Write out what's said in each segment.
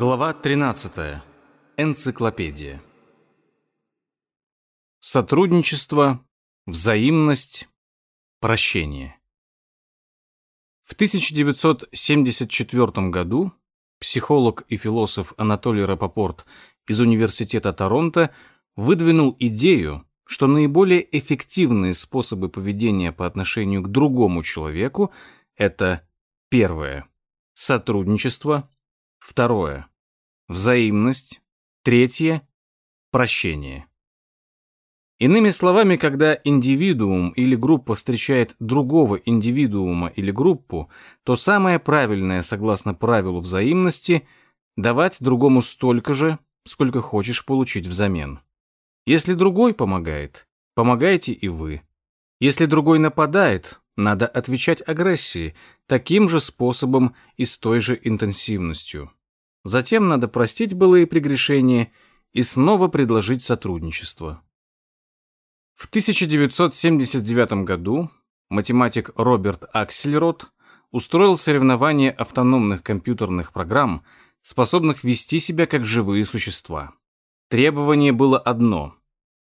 Глава 13. Энциклопедия. Сотрудничество, взаимность, прощение. В 1974 году психолог и философ Анатолий Рапопорт из Университета Торонто выдвинул идею, что наиболее эффективные способы поведения по отношению к другому человеку – это первое – сотрудничество, второе – взаимность, третье – прощение. Иными словами, когда индивидуум или группа встречает другого индивидуума или группу, то самое правильное, согласно правилу взаимности, давать другому столько же, сколько хочешь получить взамен. Если другой помогает, помогайте и вы. Если другой нападает, надо отвечать агрессией, таким же способом и с той же интенсивностью. Затем надо простить былые прегрешения и снова предложить сотрудничество. В 1979 году математик Роберт Аксельрод устроил соревнование автономных компьютерных программ, способных вести себя как живые существа. Требование было одно.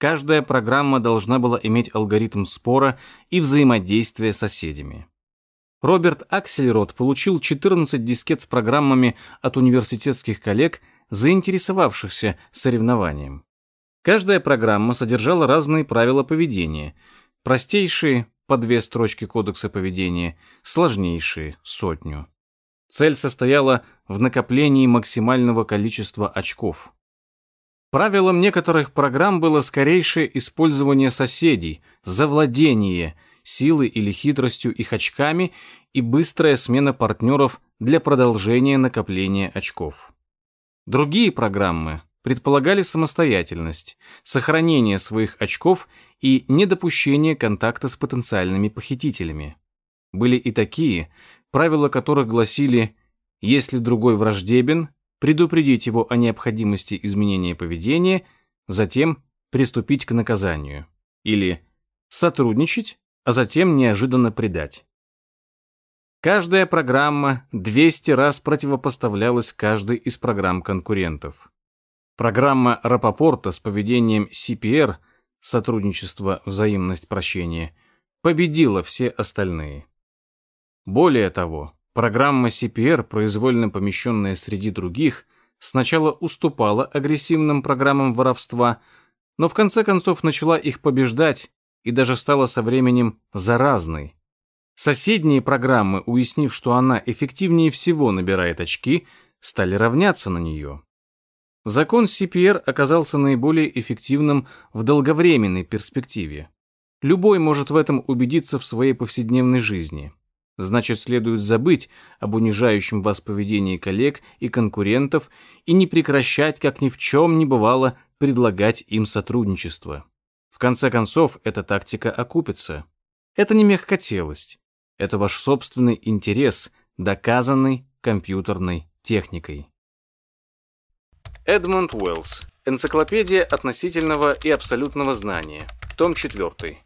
Каждая программа должна была иметь алгоритм спора и взаимодействия с соседями. Роберт Аксельрод получил 14 дискет с программами от университетских коллег, заинтересовавшихся соревнованием. Каждая программа содержала разные правила поведения. Простейшие – по две строчки кодекса поведения, сложнейшие – сотню. Цель состояла в накоплении максимального количества очков. Правилом некоторых программ было скорейшее использование соседей, завладение силой или хитростью их очками и быстрая смена партнеров для продолжения накопления очков. Другие программы предполагали самостоятельность, сохранение своих очков и недопущение контакта с потенциальными похитителями. Были и такие, правила которых гласили «если другой враждебен, предупредить его о необходимости изменения поведения, затем приступить к наказанию. Или сотрудничать, а затем неожиданно предать. Каждая программа 200 раз противопоставлялась каждой из программ конкурентов. Программа Рапопорта с поведением CPR сотрудничество, взаимность, прощение победила все остальные. Более того, Программа CPR, произвольно помещенная среди других, сначала уступала агрессивным программам воровства, но в конце концов начала их побеждать и даже стала со временем заразной. Соседние программы, уяснив, что она эффективнее всего набирает очки, стали равняться на нее. Закон CPR оказался наиболее эффективным в долговременной перспективе. Любой может в этом убедиться в своей повседневной жизни. Значит, следует забыть об унижающем вас поведении коллег и конкурентов и не прекращать, как ни в чем не бывало, предлагать им сотрудничество. В конце концов, эта тактика окупится. Это не мягкотелость. Это ваш собственный интерес, доказанный компьютерной техникой. Эдмунд Уэллс. Энциклопедия относительного и абсолютного знания. Том 4.